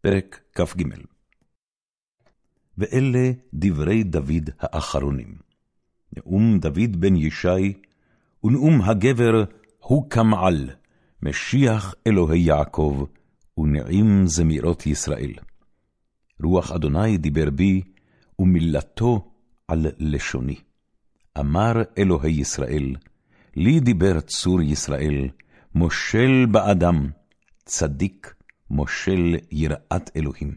פרק כ"ג ואלה דברי דוד האחרונים. נאום דוד בן ישי, ונאום הגבר הוא כמעל, משיח אלוהי יעקב, ונעים זמירות ישראל. רוח אדוני דיבר בי, ומילתו על לשוני. אמר אלוהי ישראל, לי דיבר צור ישראל, מושל באדם, צדיק מושל יראת אלוהים.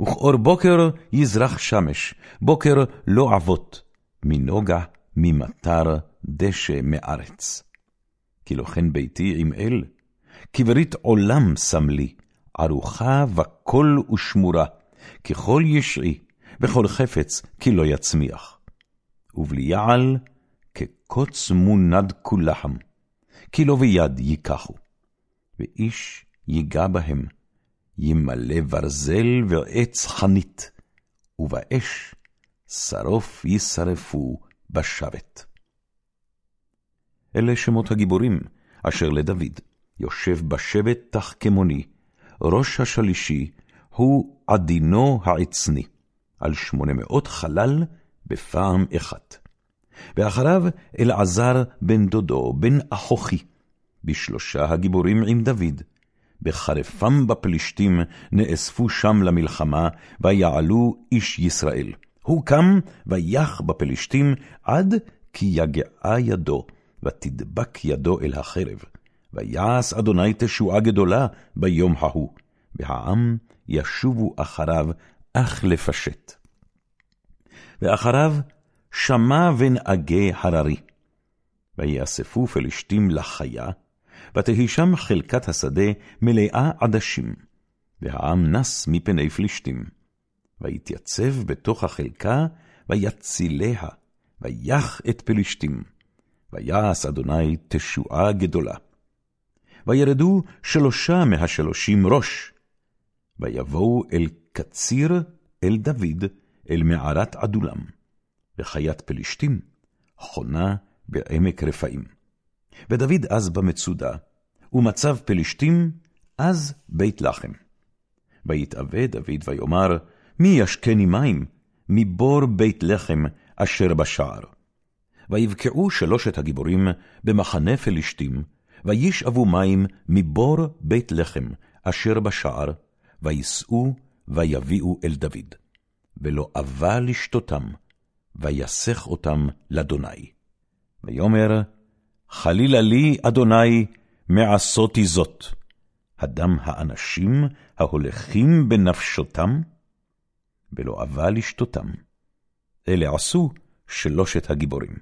וכאור בוקר יזרח שמש, בוקר לא עבות, מנוגה, ממטר, דשא מארץ. כי לא כן ביתי עם אל, כברית עולם שם לי, ערוכה וכל ושמורה, ככל ישעי, בכל חפץ, כי לא יצמיח. ובלי יעל, כקוץ מונד כולהם, כי לא ביד ייקחו. ואיש ייגע בהם, ימלא ברזל ועץ חנית, ובאש שרוף ישרפו בשבת. אלה שמות הגיבורים אשר לדוד, יושב בשבט תחכמוני, ראש השלישי הוא עדינו העצני, על שמונה מאות חלל בפעם אחת. ואחריו אלעזר בן דודו, בן אחוכי, בשלושה הגיבורים עם דוד, בחרפם בפלישתים נאספו שם למלחמה, ויעלו איש ישראל. הוא קם ויח בפלישתים עד כי יגעה ידו, ותדבק ידו אל החרב. ויעש אדוני תשועה גדולה ביום ההוא, והעם ישובו אחריו אך לפשט. ואחריו שמע אגי הררי. ויאספו פלישתים לחיה, ותהי שם חלקת השדה מלאה עדשים, והעם נס מפני פלישתים. ויתייצב בתוך החלקה, ויציליה, ויח את פלישתים. ויעש אדוני תשועה גדולה. וירדו שלושה מהשלושים ראש, ויבואו אל קציר, אל דוד, אל מערת עדולם, וחיית פלישתים חונה בעמק רפאים. ודוד אז במצודה, ומצב פלשתים, אז בית לחם. ויתאווה דוד ויאמר, מי ישקני מים? מבור בית לחם אשר בשער. ויבקעו שלושת הגיבורים במחנה פלשתים, וישאבו מים מבור בית לחם אשר בשער, ויסעו ויביאו אל דוד. ולא אבה לשתותם, ויסך אותם לאדוני. ויאמר, חלילה לי, אדוני, מעשותי זאת. הדם האנשים ההולכים בנפשותם, ולא אבה לשתותם. אלה עשו שלושת הגיבורים.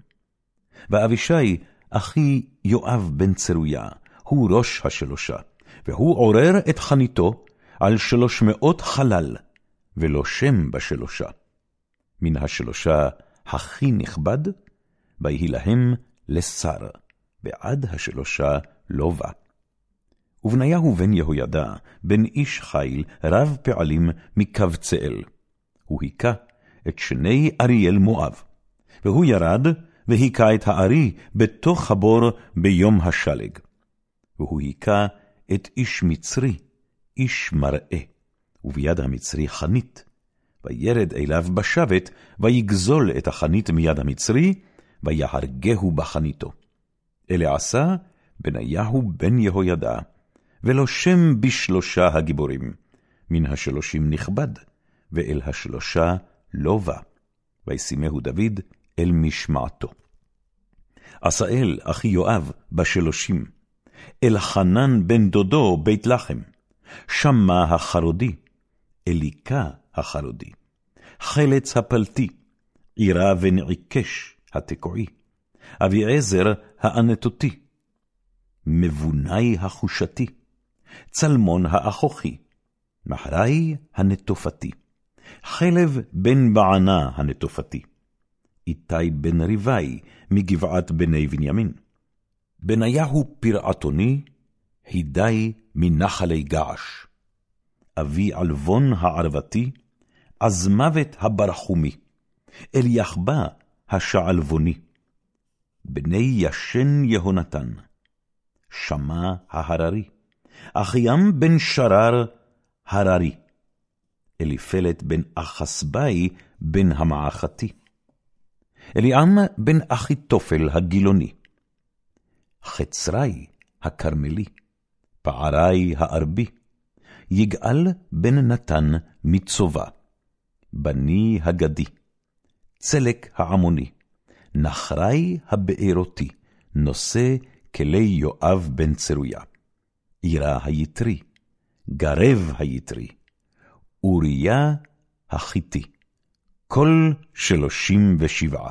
ואבישי, אחי יואב בן צרויה, הוא ראש השלושה, והוא עורר את חניתו על שלוש מאות חלל, ולא שם בשלושה. מן השלושה הכי נכבד, ויהי להם לשר. ועד השלושה לא בא. ובניהו בן יהוידע, בן איש חיל, רב פעלים מקבצאל. הוא היכה את שני אריאל מואב, והוא ירד והיכה את הארי בתוך הבור ביום השלג. והוא היכה את איש מצרי, איש מראה, וביד המצרי חנית. וירד אליו בשבת, ויגזול את החנית מיד המצרי, ויהרגהו בחניתו. אלה עשה בניהו בן יהוידע, ולא שם בשלושה הגיבורים, מן השלושים נכבד, ואל השלושה לא בא, וישימהו דוד אל משמעתו. עשאל, אחי יואב, בשלושים, אל חנן בן דודו בית לחם, שמע החרודי, אליקה החרודי, חלץ הפלטי, עירה ונעיקש התקועי, אביעזר האנתותי, מבוני החושתי, צלמון האחוכי, מחרי הנטופתי, חלב בן בענה הנטופתי, איתי בן ריבי מגבעת בני בנימין, בניהו פרעתוני, הידי מנחלי געש, אבי עלבון הערבתי, עזמוות הברחומי, אליחבא השעלבוני, בני ישן יהונתן, שמע ההררי, אחיים בן שרר הררי, אליפלת בן אחסבאי בן המעכתי. אליעם בן אחיתופל הגילוני. חצרי הכרמלי. פערי הארבי. יגאל בן נתן מצובה. בני הגדי. צלק העמוני. נחרי הבארותי. נושא כלי יואב בן צרויה. עירה היתרי. גרב היתרי. אוריה החיתי. כל שלושים ושבעה.